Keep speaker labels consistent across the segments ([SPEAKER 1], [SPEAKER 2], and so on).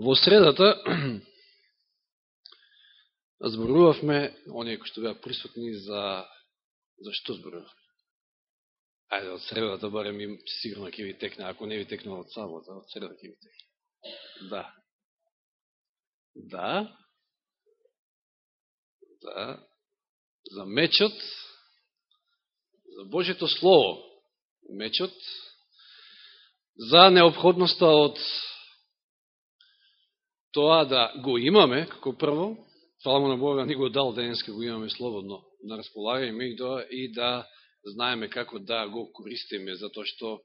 [SPEAKER 1] Во средата зборувавме, оние кои што беа присутни, за, за што зборувавме? Ајде, од средата барем им сигурно ќе ви текне, ако не ви текне од сабота, од средата ќе ви текне. Да. Да. Да. За мечот, за Божето Слово, мечот, за необходноста од тоа да го имаме, како прво, фала на Бога, ни го дал денеска, го имаме слободно на располагање и да, и да знаеме како да го користиме, затоа што,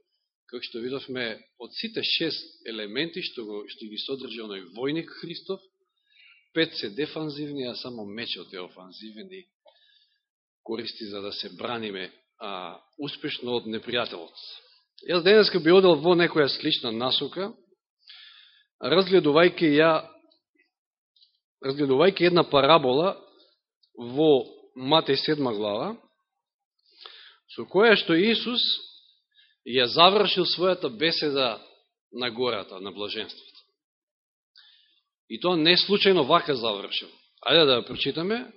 [SPEAKER 1] како што видовме, од сите шест елементи што, го, што ги содржи оној војник Христов, пет се дефанзивни, а само мечот е офанзивен и користи за да се браниме а, успешно од непријателот. Јас денеска би одел во некоја слична насока, разгледувајќи ја разгледувајќи една парабола во Матеј 7 глава, со која што Исус ја завршил својата беседа на гората, на блаженството. И тоа не случајно вака завршил. Ајде да ја прочитаме.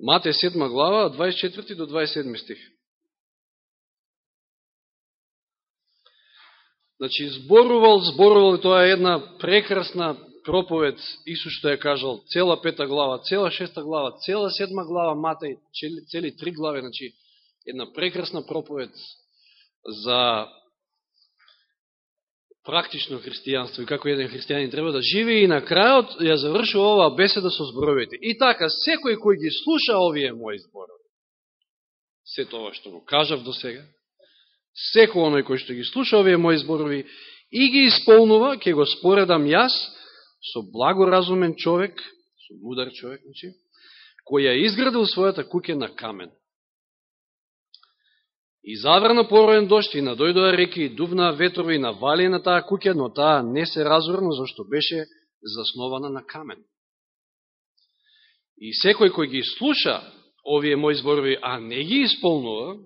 [SPEAKER 1] Матеј 7 глава, 24 до 27 стих. Значи, зборувал, зборувал, и тоа е една прекрасна проповед, Исус што ја кажал, цела пета глава, цела шеста глава, цела седма глава, Матеј, цели три глави, значи, една прекрасна проповед за практично христијанство и како еден христијанин треба да живи. И на крајот ја завршува оваа беседа со зборовите. И така, секој кој ги слуша овие мои зборови, се тоа што го кажав до сега, секој оној кој што ги слуша овие мои зборови и ги исполнува, ќе го споредам јас со благоразумен човек, со мудар човек, значи, кој ја изградил својата куќе на камен. И заврна пороен дошт и надојдоа реки и дувна ветрови и навали на таа куќа, но таа не се разурна, зашто беше заснована на камен. И секој кој ги слуша овие мои зборови, а не ги исполнува,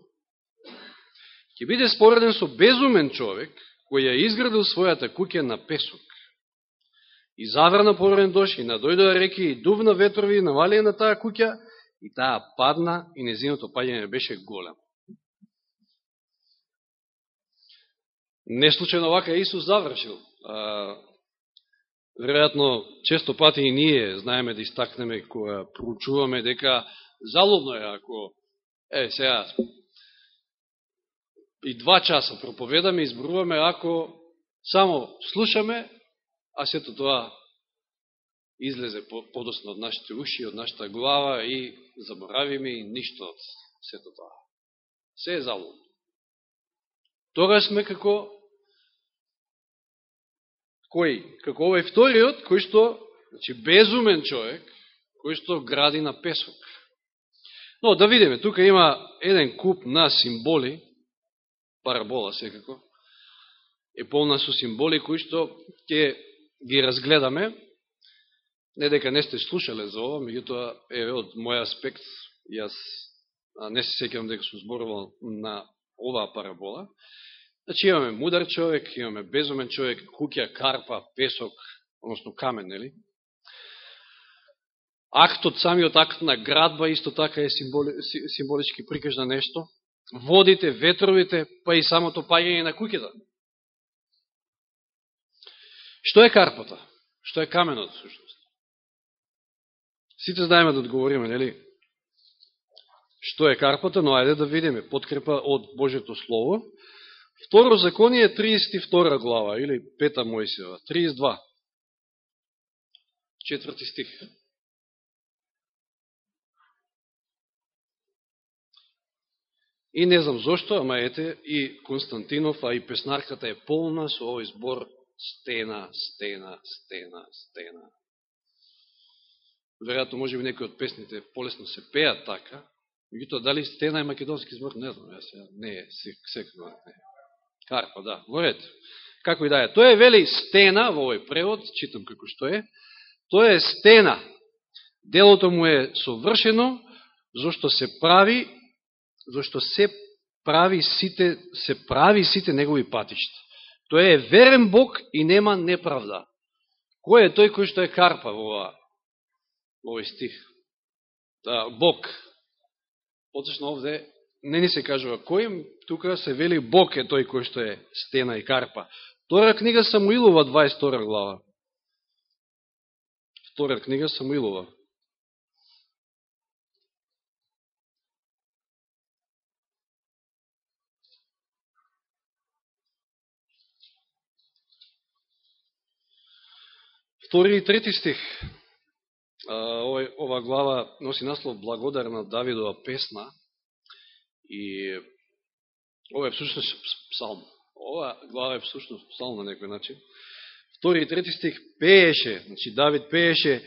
[SPEAKER 1] ќе биде спореден со безумен човек, кој ја изградил својата куќа на песок. И заврна порен дош, и надојдоа реки, и дувна ветрови, и навалија на таа куќа, и таа падна, и незиното паѓање беше голем. Неслучено вака Исус завршил. А, веројатно, често пати и ние знаеме да истакнеме, која проучуваме, дека залудно е ако, е, сега, и два часа проповедаме, изборуваме, ако само слушаме, а сето тоа излезе подосно од нашите уши, од нашата глава и заборавиме и ништо од сето тоа. Се е залудно. Тога сме како кој? Како овој вториот, кој што, значи безумен човек, кој што гради на песок. Но, да видиме, тука има еден куп на символи, парабола секако, е полна со символи кои што ќе ги разгледаме. Не дека не сте слушале за ова, меѓутоа, е од мој аспект, јас не се секам дека сум зборувал на оваа парабола. Значи имаме мудар човек, имаме безумен човек, куќа, карпа, песок, односно камен, нели? Актот, самиот акт на градба исто така е символи, символички прикаж на нешто водите, ветровите, па и самото паѓање на куќата. Што е карпата? Што е каменот, сушност? Сите знаеме да одговориме, нели? Што е карпата, но ајде да видиме подкрепа од Божето Слово. Второ законие 32 глава, или 5 Мојсева, 32. Четврти стих. И не знам зошто, ама ете, и Константинов, а и песнарката е полна со овој збор стена, стена, стена, стена. Веројатно, може би некои од песните полесно се пеат така, меѓутоа, дали стена е македонски збор, не знам, јас не е, секој не е. Карпа, да, во ред. Како и да е. Тоа е, вели, стена, во овој превод, читам како што е, тоа е стена. Делото му е совршено, зашто се прави зашто се прави сите, се прави сите негови патишта. Тој е верен Бог и нема неправда. Кој е тој кој што е карпа во ова, во овој стих? Да, Бог. Поточно овде не ни се кажува кој, тука се вели Бог е тој кој што е стена и карпа. Втора книга Самуилова, 22 глава. Втора книга Самуилова. Втори и трети стих. Ова, ова глава носи наслов Благодарна Давидова песна и ова е всушност псалм. Ова глава е всушност псалм на некој начин. Втори и трети стих пееше, значи Давид пееше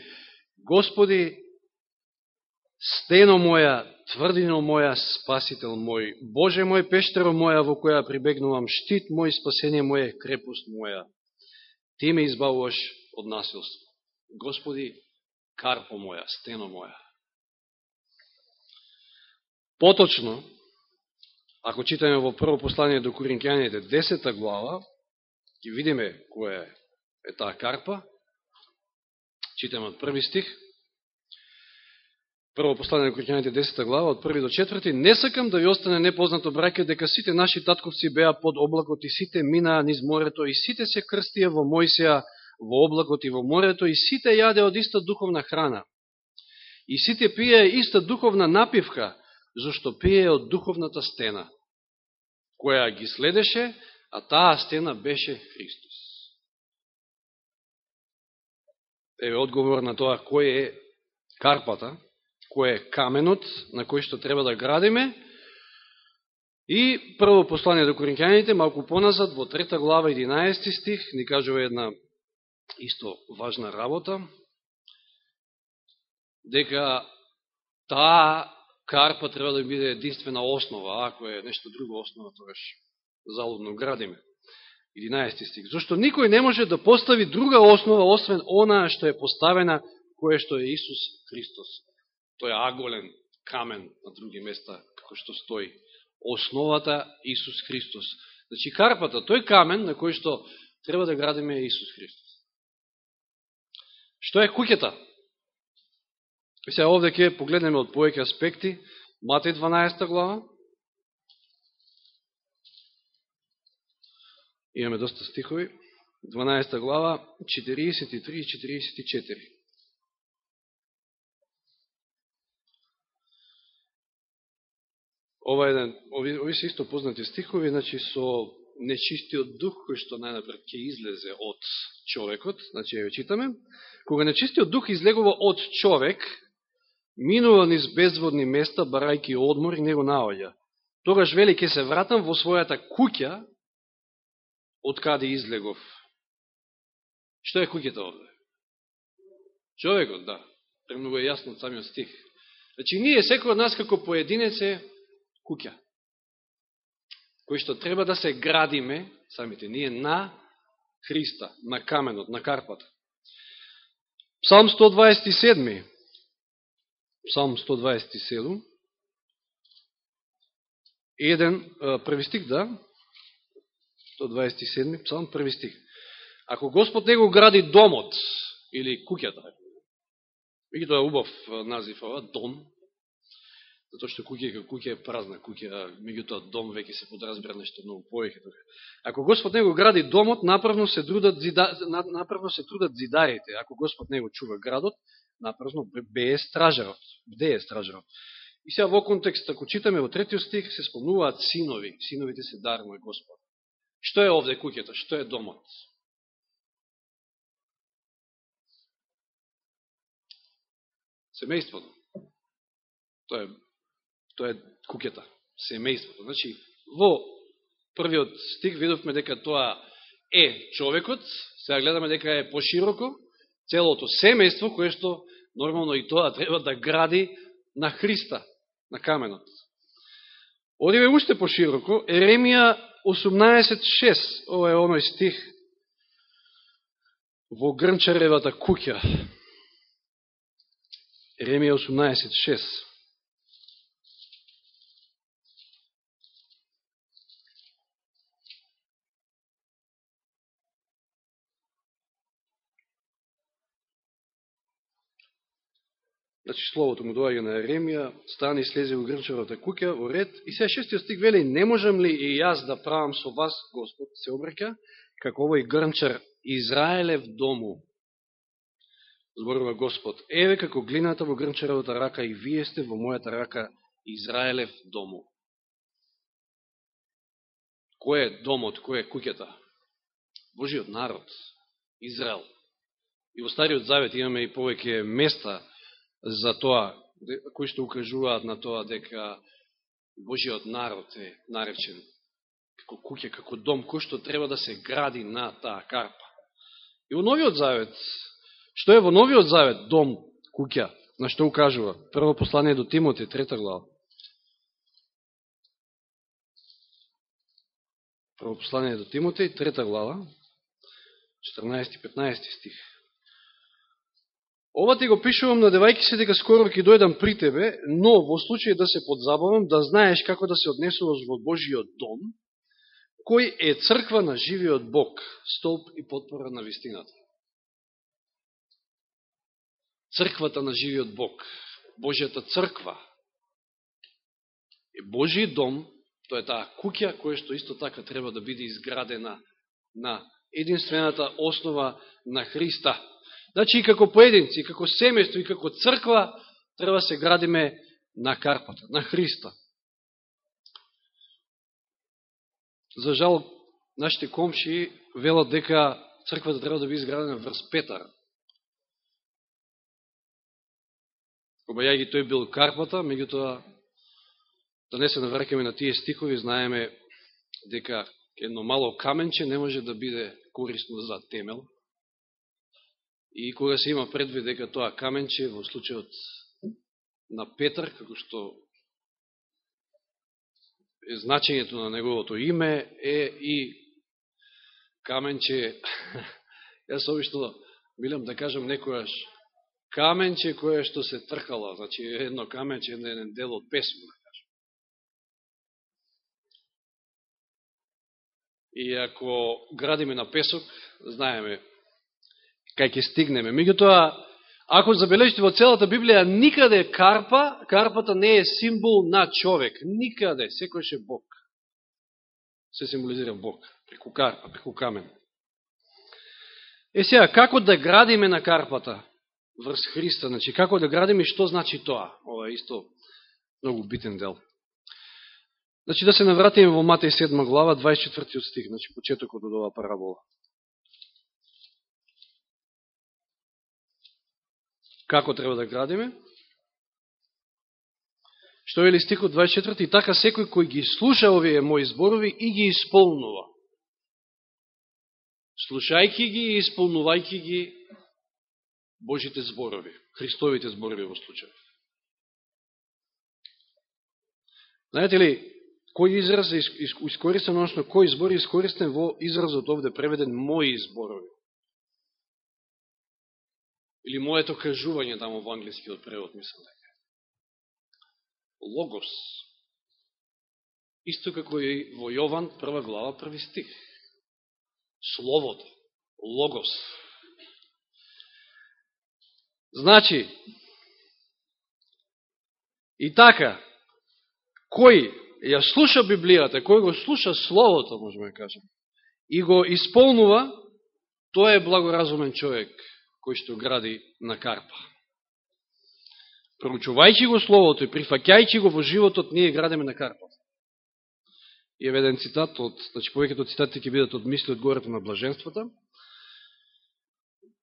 [SPEAKER 1] Господи, стено моја, тврдино моја, спасител мој, Боже мој, пештеро моја, во која прибегнувам, штит мој, спасение моје, крепост моја. Ти ме избавуваш од насилство. Господи, карпо моја, стено моја. Поточно, ако читаме во прво послание до Коринќаните, 10 глава, ќе видиме која е таа карпа. Читаме од први стих. Прво послание до Коринќаните, 10 глава, од први до четврти. Не сакам да ви остане непознато, браке, дека сите наши татковци беа под облакот и сите минаа низ морето и сите се крстија во Мојсија во облакот и во морето, и сите јаде од иста духовна храна. И сите пие иста духовна напивка, зашто пие од духовната стена, која ги следеше, а таа стена беше Христос. Еве одговор на тоа кој е карпата, кој е каменот на кој што треба да градиме. И прво послание до Коринќаните, малку поназад, во трета глава, 11 стих, ни кажува една исто важна работа, дека таа карпа треба да биде единствена основа, ако е нешто друго основа, тогаш залудно градиме. 11 стих. Зошто никој не може да постави друга основа, освен она што е поставена, кое што е Исус Христос. Тој е аголен камен на други места, како што стои. Основата Исус Христос. Значи, карпата, тој камен на кој што треба да градиме е Исус Христос. Што е куќата? Сега овде ќе погледнеме од повеќе аспекти. Матеј 12 глава. Имаме доста стихови. 12 глава, 43 и 44. Ова е еден, ови, ови се исто познати стихови, значи со нечистиот дух кој што најнапред ќе излезе од човекот, значи ја читаме, кога нечистиот дух излегува од човек, минува низ безводни места, барајки одмор и него наоѓа. Тогаш вели ќе се вратам во својата куќа, од каде излегов. Што е куќата овде? Човекот, да. Премногу е јасно од самиот стих. Значи, ние, секој од нас како поединец е куќа кој што треба да се градиме, самите ние, на Христа, на каменот, на карпата. Псалм 127. Псалм 127. Еден, први стих, да. 127. Псалм, први стих. Ако Господ не го гради домот, или куќата, веќе тоа е убав назив ова, дом, затоа што куќа е куќа е празна куќа, меѓутоа дом веќе се подразбира нешто многу повеќе тука. Ако Господ не го гради домот, напразно се трудат зида, напразно се трудат зидарите. Ако Господ не го чува градот, напразно бе стражарот. Бде е стражарот? И сега во контекст, ако читаме во третиот стих, се спомнуваат синови. Синовите се дар на Господ. Што е овде куќата? Што е домот? Семејството. Тоа е Тоа е куќата, семејството. Значи, во првиот стих видовме дека тоа е човекот, сега гледаме дека е пошироко, целото семејство, кое што нормално и тоа треба да гради на Христа, на каменот. Одиве уште пошироко, Еремија 18.6, ова е оној стих во Грнчаревата куќа. Еремија 18.6. Значи, словото му доаѓа на Еремија, стане и слезе во грнчаровата куќа, во ред, и се шестиот стик вели, не можам ли и јас да правам со вас, Господ, се обрека, како овој грнчар Израелев дому. Зборува Господ, еве како глината во грнчаровата рака и вие сте во мојата рака Израелев дому. Кој е домот, кој е куќата? Божиот народ, Израел. И во Стариот Завет имаме и повеќе места за тоа, кои што укажуваат на тоа дека Божиот народ е наречен како куќе, како дом, кој што треба да се гради на таа карпа. И во Новиот Завет, што е во Новиот Завет дом, куќа, на што укажува? Прво послание до Тимоте, трета глава. Прво послание до Тимоте, трета глава, 14-15 стих. Ова ти го пишувам надевајки се дека скоро ќе дојдам при тебе, но во случај да се подзабавам, да знаеш како да се однесуваш во Божиот дом, кој е црква на живиот Бог, столб и подпора на вистината. Црквата на живиот Бог, Божијата црква, е Божи дом, Тоа е таа куќа која што исто така треба да биде изградена на единствената основа на Христа. Значи и како поединци, и како семејство, и како црква треба да се градиме на карпата, на Христа. За жал, нашите комши велат дека црквата треба да биде изградена врз Петар. Обајаги тој бил карпата, меѓутоа да не се навракаме на тие стикови знаеме дека едно мало каменче не може да биде корисно за темел. И кога се има предвид дека тоа каменче во случајот на Петар, како што е значењето на неговото име, е и каменче, јас обично милам да кажам некојаш, каменче кое што се тркало, значи едно каменче, еден дел од песмо, да И ако градиме на песок, знаеме кај ќе стигнеме. Меѓутоа, ако забележите во целата Библија, никаде карпа, карпата не е символ на човек. Никаде, Секој е Бог. Се символизира Бог, преку карпа, преку камен. Е сега, како да градиме на карпата врз Христа? Значи, како да градиме и што значи тоа? Ова е исто многу битен дел. Значи да се навратиме во Матеј 7 глава, 24 стих, значи почетокот од оваа парабола. Како треба да градиме? Што е ли стикот 24? И така секој кој ги слуша овие мои зборови и ги исполнува. Слушајки ги и исполнувајки ги Божите зборови, Христовите зборови во случај. Знаете ли, кој израз е искористен, односно кој збор е искористен во изразот овде преведен мои зборови. Или моето кажување тамо во англискиот превод, мислам дека. Логос. Исто како и во Јован, прва глава, први стих. Словото. Логос. Значи, и така, кој ја слуша Библијата, кој го слуша Словото, можеме да кажем, и го исполнува, тој е благоразумен човек кој што гради на карпа. Проучувајќи го Словото и прифакјајќи го во животот, ние градиме на карпа. И еве еден цитат од, значи повеќето цитати ќе бидат од мисли од гората на блаженствата.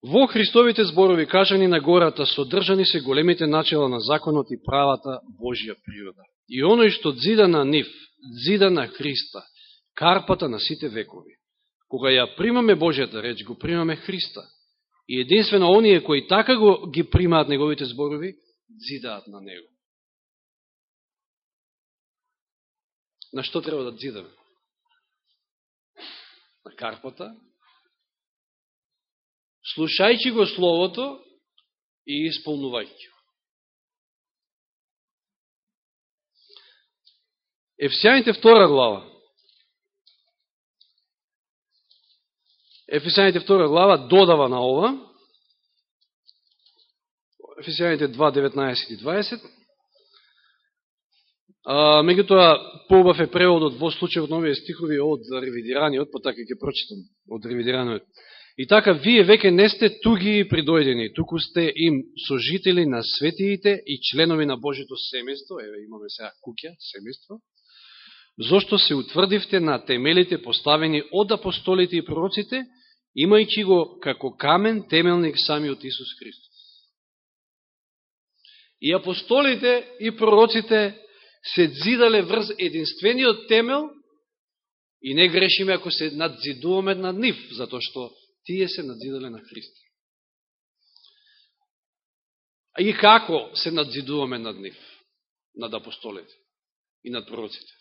[SPEAKER 1] Во Христовите зборови кажани на гората содржани се големите начела на законот и правата Божја природа. И оној што дзида на нив, дзида на Христа, карпата на сите векови. Кога ја примаме Божјата реч, го примаме Христа. И единствено оние кои така го ги примаат неговите зборови, дзидаат на него. На што треба да дзидаме? На карпата, слушајќи го Словото и исполнувајќи Ефесијаните втора глава. Ефесијаните втора глава додава на ова. Ефесијаните 2, 19 и 20. А, меѓутоа, поубав е преводот во случајот на овие стихови од ревидираниот, па така ќе прочитам од ревидираниот. И така, вие веќе не сте туги и придојдени, туку сте им сожители на светиите и членови на Божито семејство, еве имаме сега куќа, семејство, зошто се утврдивте на темелите поставени од апостолите и пророците, имајќи го како камен темелник самиот Исус Христос. И апостолите и пророците се дзидале врз единствениот темел и не грешиме ако се надзидуваме над нив, затоа што тие се надзидале на Христа. А и како се надзидуваме над нив? Над апостолите и над пророците?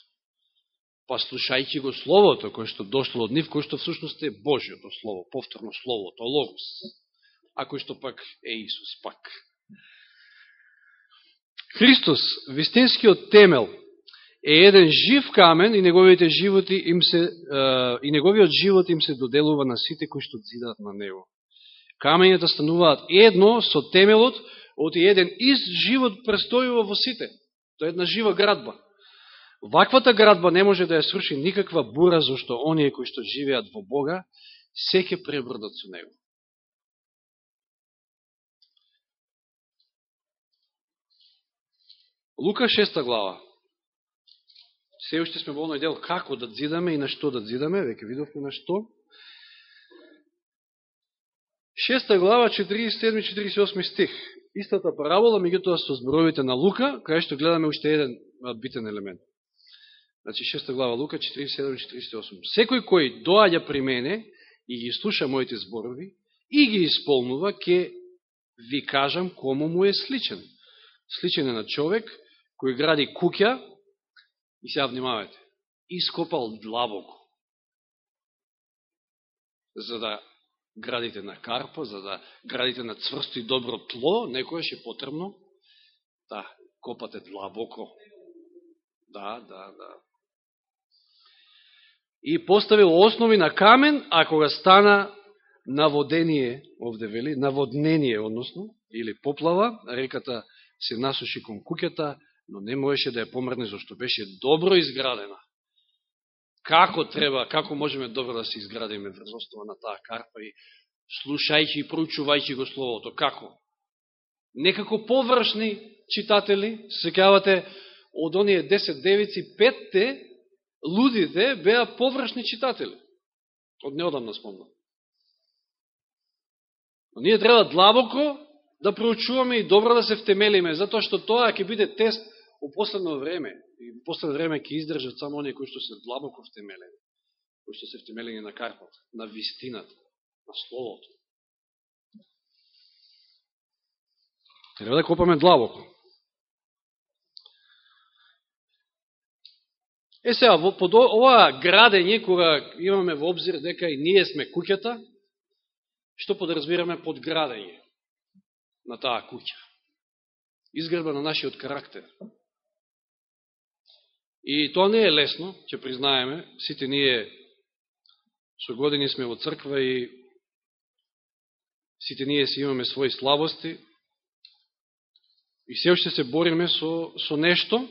[SPEAKER 1] Паслушајќи го Словото, кое што дошло од нив, кое што всушност е Божиото Слово, повторно Словото, Логос, а кој што пак е Исус, пак. Христос, вистинскиот темел, е еден жив камен и неговите животи им се и неговиот живот им се доделува на сите кои што дзидат на него. Камењата стануваат едно со темелот, оти еден ист живот престојува во сите. Тоа е една жива градба. Ваквата градба не може да ја сруши никаква бура, зашто оние кои што живеат во Бога, се ќе пребрдат со него. Лука 6 глава. Се уште сме во оној дел како да дзидаме и на што да дзидаме, веќе видовме на што. 6 глава, 47-48 стих. Истата парабола, меѓутоа со зборовите на Лука, кај што гледаме уште еден битен елемент. Значи, 6 глава Лука, 47-48. Секој кој доаѓа при мене и ги слуша моите зборови и ги исполнува, ке ви кажам кому му е сличен. Сличен е на човек кој гради куќа, и сега внимавате, ископал длабоко, за да градите на карпо, за да градите на цврсто и добро тло, некојаш е потребно да копате длабоко. Да, да, да. И поставил основи на камен, а кога стана наводение, овде вели, наводнение, односно, или поплава, реката се насуши кон куќата, но не можеше да ја помрне, зашто беше добро изградена. Како треба, како можеме добро да се изградиме врз основа на таа карпа и слушајќи и проучувајќи го Словото, како? Некако површни читатели, секавате од оние 10 девици, петте лудите беа површни читатели. Од неодамна спомнам. Но ние треба длабоко да проучуваме и добро да се втемелиме, затоа што тоа ќе биде тест у последно време, и у последно време ќе издржат само оние кои што се длабоко втемелени, кои што се втемелени на карпот, на вистината, на словото. Треба да копаме длабоко. Е сега, во, под ова градење, кога имаме во обзир дека и ние сме куќата, што подразбираме под градење на таа куќа? Изгрба на нашиот карактер. И тоа не е лесно, ќе признаеме, сите ние со години сме во црква и сите ние си имаме своји слабости и се уште се бориме со, со нешто.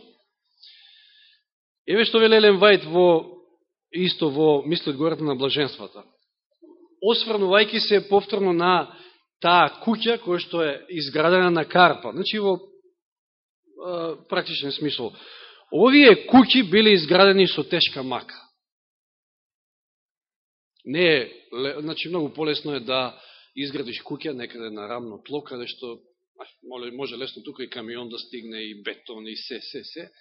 [SPEAKER 1] Еве што велелен вајт во исто во мислот гората на блаженствата. Осврнувајќи се повторно на таа куќа која што е изградена на карпа. Значи во практичен смисол. Овие куќи биле изградени со тешка мака. Не е, значи многу полесно е да изградиш куќа некаде на рамно тло, каде што може лесно тука и камион да стигне и бетон и се, се, се,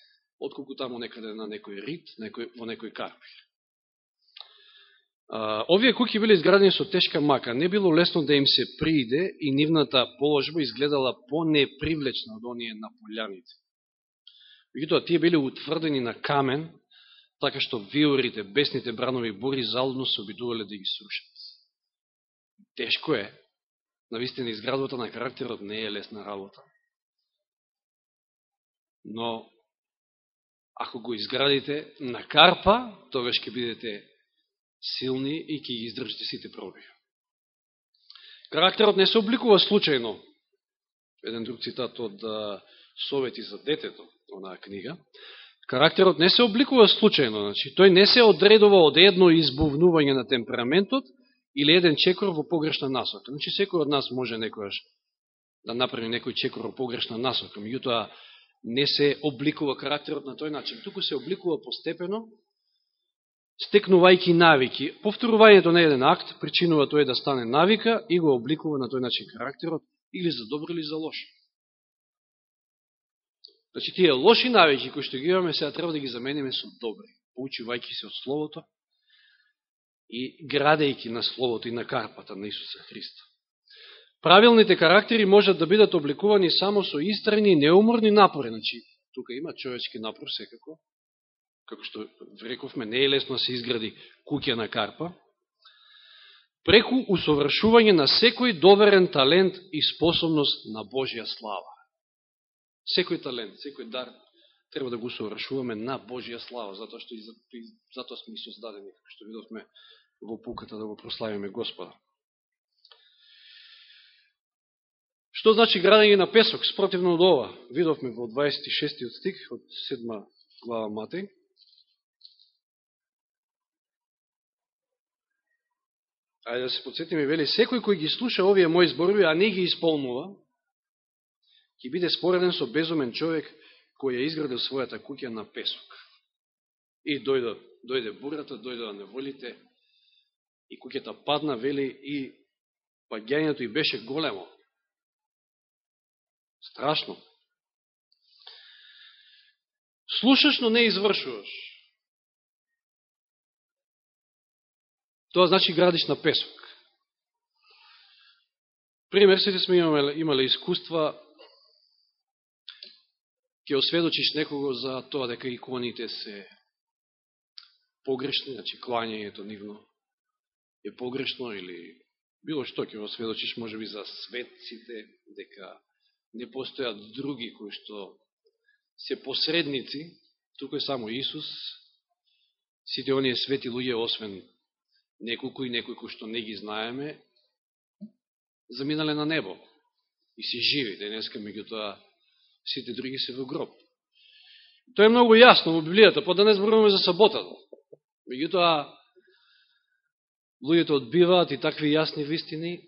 [SPEAKER 1] отколку таму некаде на некој рит, некој, во некој карпир. овие куќи биле изградени со тешка мака. Не било лесно да им се прииде и нивната положба изгледала по-непривлечна од оние на поляните. Меѓутоа, тие биле утврдени на камен, така што виорите, бесните бранови бури залудно се обидувале да ги срушат. Тешко е. Навистина, изградбата на карактерот не е лесна работа. Но, ако го изградите на карпа, тогаш ќе бидете силни и ќе ги издржите сите проби. Карактерот не се обликува случајно. еден друг цитат од Совети за детето, онаа книга, карактерот не се обликува случајно, значи, тој не се одредува од едно избувнување на темпераментот или еден чекор во погрешна насока. Значи, секој од нас може некојаш да направи некој чекор во погрешна насока, меѓутоа не се обликува карактерот на тој начин, туку се обликува постепено, стекнувајќи навики. Повторувањето на еден акт причинува тој да стане навика и го обликува на тој начин карактерот, или за добро или за лошо. Значи, тие лоши навики кои што ги имаме, сега треба да ги замениме со добри, поучувајќи се од Словото и градејќи на Словото и на карпата на Исуса Христа. Правилните карактери можат да бидат обликувани само со истрени и неуморни напори. Значи, тука има човечки напор секако, како што рековме, не е лесно да се изгради куќа на карпа, преку усовршување на секој доверен талент и способност на Божија слава. Секој талент, секој дар треба да го усовршуваме на Божија слава, затоа што и затоа сме и создадени, како што видовме во пуката да го прославиме Господа. Што значи градење на песок, спротивно од ова? Видовме во 26 стих од 7 глава Матеј. Ајде да се подсетиме, вели, секој кој ги слуша овие мои зборови, а не ги исполнува, ќе биде спореден со безумен човек кој ја изградил својата куќа на песок. И дојде, дојде бурата, дојде неволите, и куќата падна, вели, и паѓањето и беше големо. Страшно. Слушаш, но не извршуваш. Тоа значи градиш на песок. Пример, сите сме имале, имале искуства, ќе осведочиш некого за тоа дека иконите се погрешни, значи клањањето нивно е погрешно или било што ќе осведочиш може би за светците, дека не постојат други кои што се посредници, туку е само Исус, сите оние свети луѓе, освен неколку и некој кој што не ги знаеме, заминале на небо и се живи. Денеска, меѓутоа, сите други се во гроб. Тоа е многу јасно во Библијата, па да не зборуваме за саботата. Меѓутоа, луѓето одбиваат и такви јасни вистини,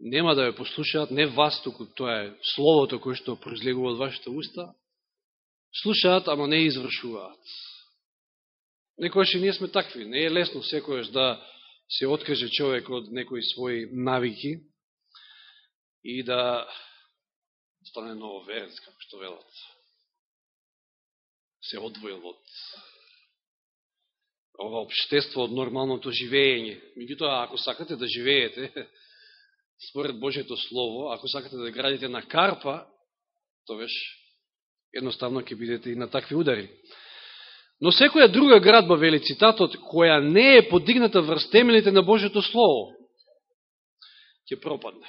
[SPEAKER 1] нема да ве послушаат, не вас, току тоа е словото кое што произлегува од вашите уста, слушаат, ама не извршуваат. Некојаш и ние сме такви. Не е лесно секојаш да се откаже човек од некои своји навики и да стане ново верец, како што велат. Се одвоил од ова обштество од нормалното живење. Меѓутоа, ако сакате да живеете според Божето Слово, ако сакате да градите на карпа, тогаш едноставно ќе бидете и на такви удари. Но секоја друга градба, вели цитатот, која не е подигната врз темелите на Божето Слово, ќе пропадне.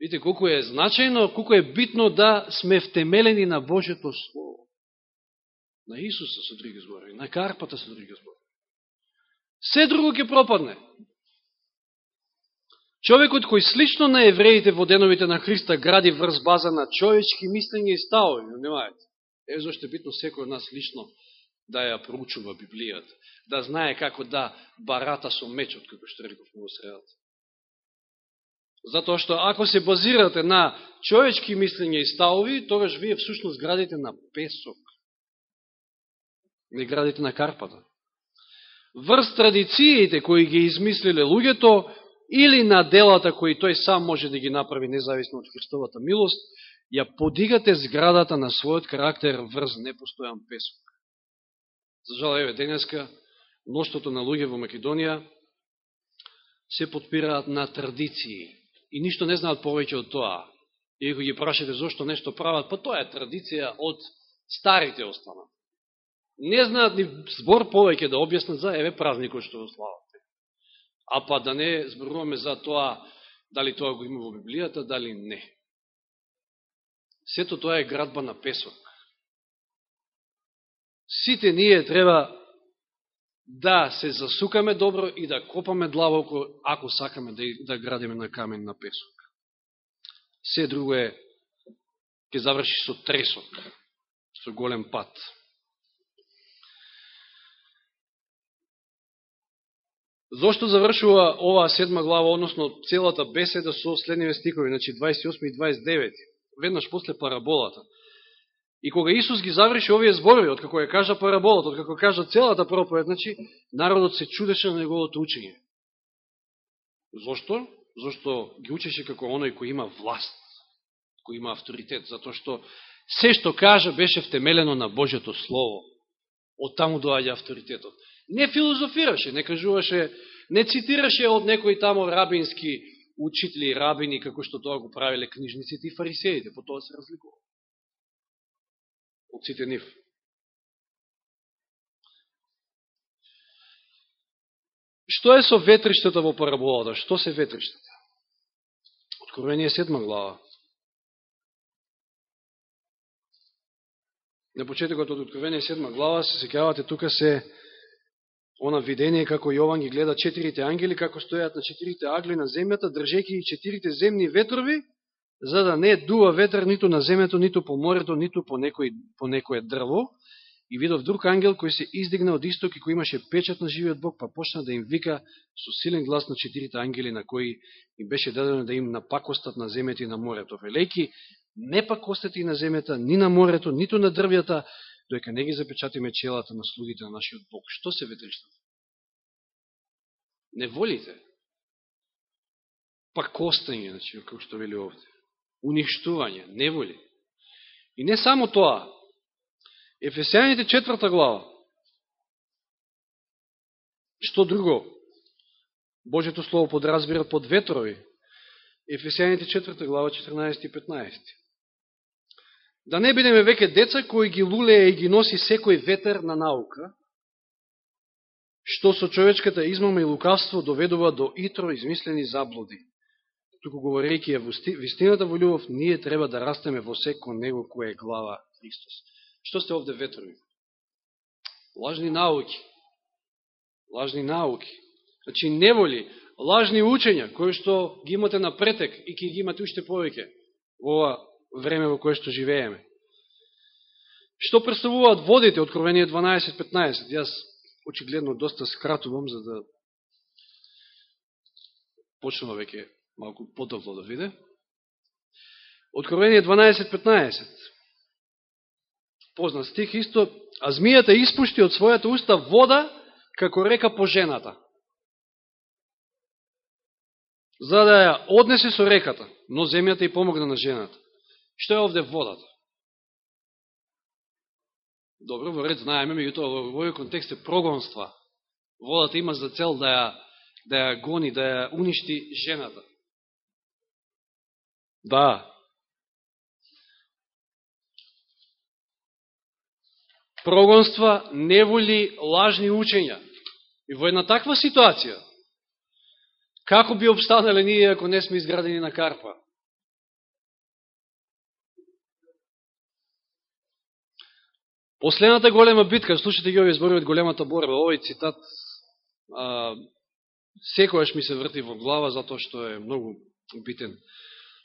[SPEAKER 1] Видите колко е значајно, колко е битно да сме втемелени на Божето Слово. На Исуса со други збори, на Карпата со други збори. Се друго ќе пропадне. Човекот кој слично на евреите во деновите на Христа гради врз база на човечки мислења и ставови, внимавајте. Е зашто е битно секој од нас лично да ја проучува Библијата, да знае како да барата со мечот, како што рековме во средата. Затоа што ако се базирате на човечки мислења и ставови, тогаш вие всушност градите на песок. Не градите на карпата. Врз традициите кои ги измислиле луѓето или на делата кои тој сам може да ги направи независно од Христовата милост, ја подигате зградата на својот карактер врз непостојан песок. За жал, еве, денеска, мноштото на луѓе во Македонија се подпираат на традиции и ништо не знаат повеќе од тоа. И ако ги прашате зашто нешто прават, па тоа е традиција од старите остана. Не знаат ни збор повеќе да објаснат за еве празникот што го слава. А па да не зборуваме за тоа дали тоа го има во Библијата, дали не. Сето тоа е градба на песок сите ние треба да се засукаме добро и да копаме длабоко, ако сакаме да, да градиме на камен на песок. се друго е ќе заврши со тресок, со голем пат. Зошто завршува оваа седма глава, односно целата беседа со следниве стикови, значи 28 и 29, веднаш после параболата. И кога Исус ги заврши овие зборови, од како ја кажа параболата, од како кажа целата проповед, значи, народот се чудеше на неговото учење. Зошто? Зошто ги учеше како оној кој има власт, кој има авторитет, затоа што се што кажа беше втемелено на Божето Слово. Од таму доаѓа авторитетот. Не филозофираше, не кажуваше, не цитираше од некои тамо рабински учители и рабини, како што тоа го правиле книжниците и фарисеите, по тоа се разликува. Од сите нив. Што е со ветриштата во параболата? Што се ветриштата? Откровение седма глава. На почетокот од Откровение седма глава се секјавате, тука се она видение како Јован ги гледа четирите ангели, како стојат на четирите агли на земјата, држеки и четирите земни ветрови, за да не дува ветер ниту на земјата, ниту по морето, ниту по, некој, по некој дрво. И видов друг ангел кој се издигна од исток и кој имаше печат на живиот Бог, па почна да им вика со силен глас на четирите ангели на кои им беше дадено да им напакостат на земјата и на морето. Велики, не пакостат и на земјата, ни на морето, ниту на дрвјата, доека не ги запечатиме челата на слугите на нашиот Бог. Што се ветришта? Не волите. Пакостање, значи, како што вели овде. Уништување, неволи. И не само тоа, Ефесијаните четврта глава. Што друго? Божето Слово подразбира под ветрови. Ефесијаните четврта глава, 14 и 15. Да не бидеме веќе деца кои ги лулеја и ги носи секој ветер на наука, што со човечката измама и лукавство доведува до итро измислени заблуди. Туку говорејќи ја вистината во љубов, ние треба да растеме во секо него кој е глава Христос. Што сте овде ветрови? Лажни науки. Лажни науки. Значи неволи, лажни учења, кои што ги имате на претек и ќе ги имате уште повеќе во ова време во кое што живееме. Што представуваат водите, Откровение 12.15? Јас очигледно доста скратувам, за да почнува веќе малку потопло да виде. Откровение 12.15 познат стих исто, а змијата испушти од својата уста вода, како река по жената. За да ја однесе со реката, но земјата и помогна на жената. Што е овде водата? Добро, во ред знаеме, меѓутоа во овој контекст е прогонства. Водата има за цел да ја, да ја гони, да ја уништи жената. Да, прогонства, неволи, лажни учења. И во една таква ситуација, како би обстанале ние ако не сме изградени на карпа? Последната голема битка, слушате ги овие збори од големата борба, овој цитат а, секојаш ми се врти во глава, затоа што е многу битен.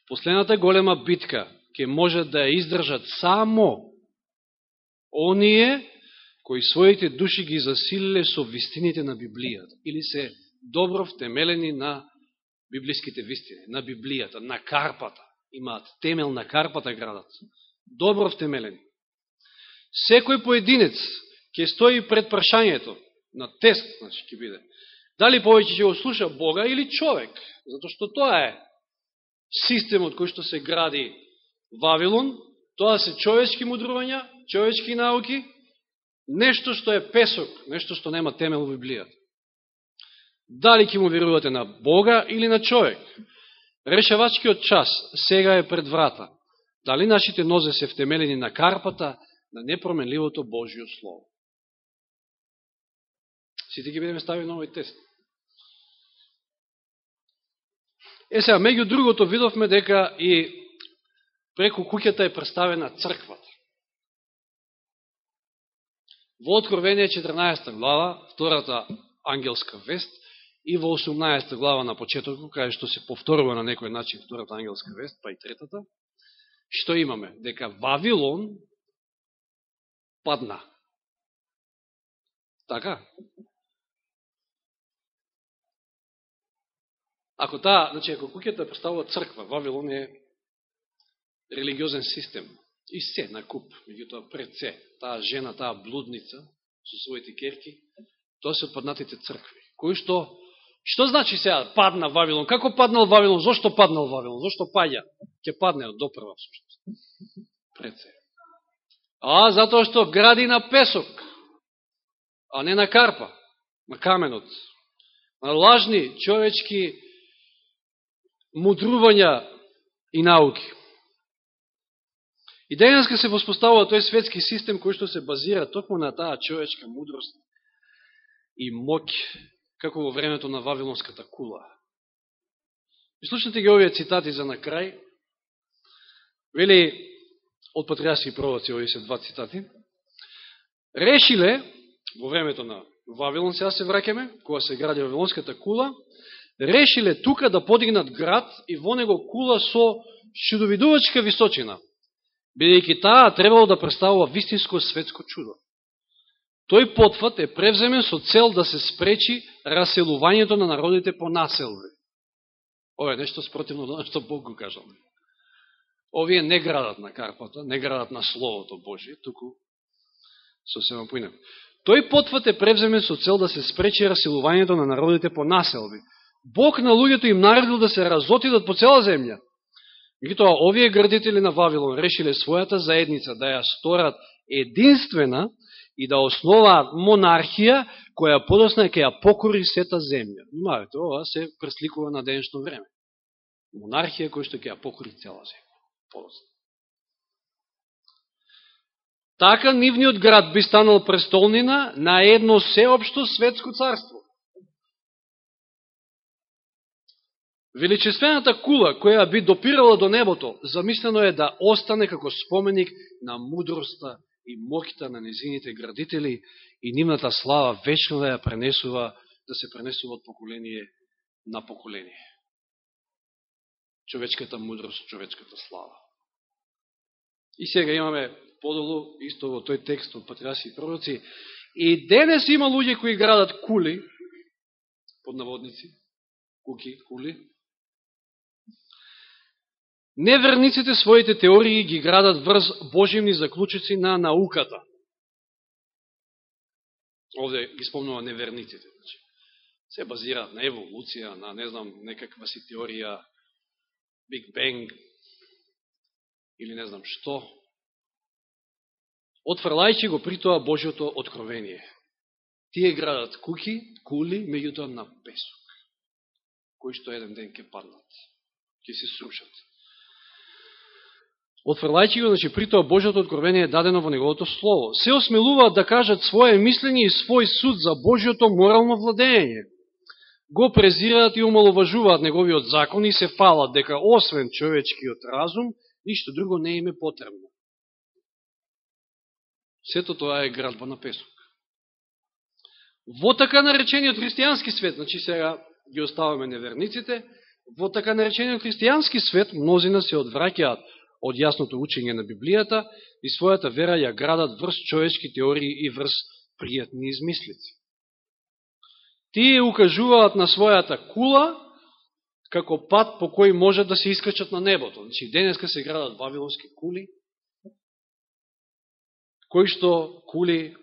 [SPEAKER 1] Последната голема битка ќе може да ја издржат само оние кои своите души ги засилиле со вистините на Библијата, или се добро втемелени на библиските вистини, на Библијата, на карпата, имаат темел на карпата градат, добро втемелени. Секој поединец ќе стои пред прашањето, на тест, значи, ќе биде, дали повеќе ќе го слуша Бога или човек, затоа што тоа е системот кој што се гради Вавилон, тоа се човечки мудрувања, човечки науки, нешто што е песок, нешто што нема темел во Библијата. Дали ќе му верувате на Бога или на човек? Решавачкиот час сега е пред врата. Дали нашите нозе се втемелени на карпата, на непроменливото Божио Слово? Сите ги бидеме ставени на овој тест. Е сега, меѓу другото, видовме дека и преку куќата е представена црквата. Во Откровение 14 глава, втората ангелска вест, и во 18 глава на почетокот, кај што се повторува на некој начин втората ангелска вест, па и третата, што имаме? Дека Вавилон падна. Така? Ако таа, значи, ако куќата представува црква, Вавилон е религиозен систем, и се на куп, меѓутоа пред се, таа жена, таа блудница, со своите керки, тоа се паднатите цркви. Кои што, што значи сега падна Вавилон? Како паднал Вавилон? Зошто паднал Вавилон? Зошто паѓа? Ке падне од допрва, всушност. Пред се. А, затоа што гради на песок, а не на карпа, на каменот, на лажни човечки мудрувања и науки. И денеска се воспоставува тој светски систем кој што се базира токму на таа човечка мудрост и моќ, како во времето на Вавилонската кула. И слушате ги овие цитати за на крај. Вели од патриарски пророци, овие се два цитати. Решиле, во времето на Вавилон, сега се враќаме, кога се гради Вавилонската кула, решиле тука да подигнат град и во него кула со чудовидувачка височина, бидејќи таа требало да представува вистинско светско чудо. Тој потфат е превземен со цел да се спречи раселувањето на народите по населби. Ова е нешто спротивно до што Бог го кажал. Овие не градат на карпата, не градат на Словото Божие, туку сосема поинак. Тој потфат е превземен со цел да се спречи расилувањето на народите по населби. Бог на луѓето им наредил да се разотидат по цела земја. Меѓутоа, овие градители на Вавилон решиле својата заедница да ја сторат единствена и да основаат монархија која подосна ќе ја покори сета земја. Внимавате, ова се пресликува на денешно време. Монархија која што ќе ја покори цела земја. Подосна. Така нивниот град би станал престолнина на едно сеопшто светско царство. Величествената кула која би допирала до небото, замислено е да остане како споменик на мудроста и моќта на незините градители и нивната слава вечно да ја пренесува, да се пренесува од поколение на поколение. Човечката мудрост, човечката слава. И сега имаме подолу, исто во тој текст од Патриаси и Пророци, и денес има луѓе кои градат кули, под наводници, куки, кули, Неверниците своите теории ги градат врз боживни заклучици на науката. Овде ги спомнува неверниците. Значи, се базираат на еволуција, на не знам, некаква си теорија, Биг Бенг, или не знам што, отфрлајќи го при тоа Божиото откровение. Тие градат куки, кули, меѓутоа на песок, кои што еден ден ќе паднат, ќе се срушат. Отфрлајќи го, значи, при тоа Божиото откровение е дадено во Неговото Слово. Се осмелуваат да кажат своје мислење и свој суд за Божиото морално владење. Го презираат и омаловажуваат Неговиот закон и се фалат дека освен човечкиот разум, ништо друго не им е потребно. Сето тоа е градба на песок. Во така наречениот христијански свет, значи сега ги оставаме неверниците, во така наречениот христијански свет мнозина се одвраќаат од јасното учење на Библијата и својата вера ја градат врз човечки теории и врз пријатни измислици. Тие укажуваат на својата кула како пат по кој може да се искачат на небото. Значи, денеска се градат вавилонски кули, кои што кули,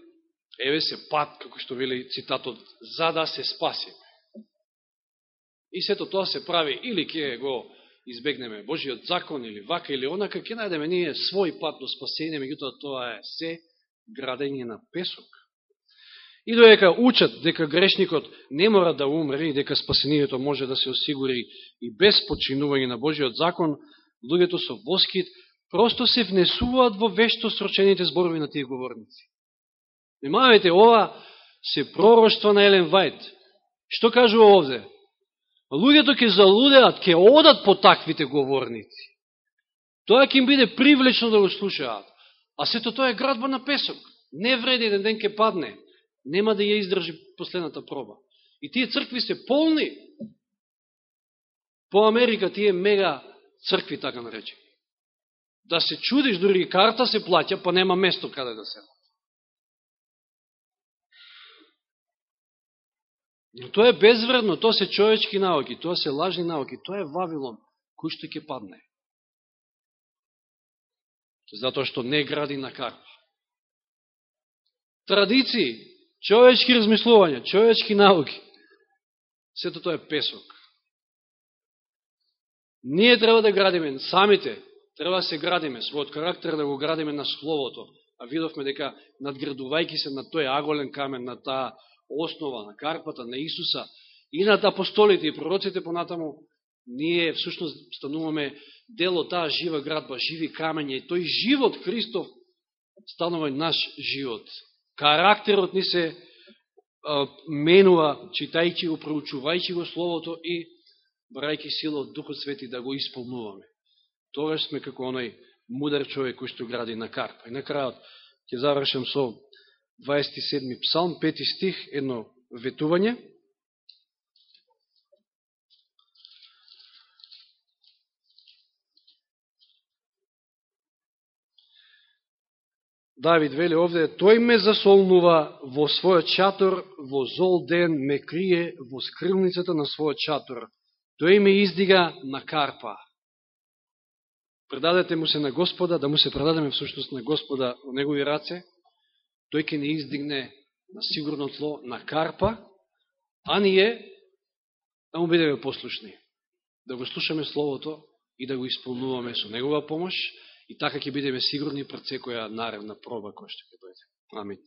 [SPEAKER 1] еве се пат, како што вели цитатот, за да се спасиме. И сето тоа се прави или ќе го избегнеме Божиот закон или вака или онака, ќе најдеме ние свој пат до спасение, меѓутоа тоа е се градење на песок. И доека учат дека грешникот не мора да умре и дека спасението може да се осигури и без починување на Божиот закон, луѓето со воскит просто се внесуваат во вешто срочените зборови на тие говорници. Внимавајте, ова се пророќства на Елен Вајд. Што кажува овде? луѓето ќе залудеат, ќе одат по таквите говорници. Тоа ќе им биде привлечно да го слушаат. А сето тоа е градба на песок. Не вреди еден ден ќе падне. Нема да ја издржи последната проба. И тие цркви се полни. По Америка тие мега цркви, така наречени. Да се чудиш, дори карта се плаќа, па нема место каде да се. Но тоа е безвредно, тоа се човечки науки, тоа се лажни науки, тоа е Вавилон, кој што ќе падне. Затоа што не гради на карпа. Традиции, човечки размислувања, човечки науки, сето тоа е песок. Ние треба да градиме самите, треба да се градиме, својот карактер да го градиме на Словото. А видовме дека надградувајки се на тој аголен камен, на таа основа, на карпата, на Исуса и над апостолите и пророците понатаму, ние всушност стануваме дел од таа жива градба, живи камења и тој живот Христов станува наш живот. Карактерот ни се менува, читајќи го, проучувајќи го Словото и брајќи сила од Духот Свети да го исполнуваме. Тогаш сме како оној мудар човек кој што гради на карпа. И на крајот ќе завршам со 27 псалм, 5 стих, едно ветување. Давид вели овде, тој ме засолнува во својот чатор, во зол ден ме крие во скрилницата на својот чатор. Тој ме издига на карпа. Предадете му се на Господа, да му се предадеме всушност на Господа во негови раце, тој ќе не издигне на сигурно тло, на карпа, а ние да му бидеме послушни, да го слушаме Словото и да го исполнуваме со Негова помош и така ќе бидеме сигурни пред секоја наревна проба која што ќе дојде. Амин.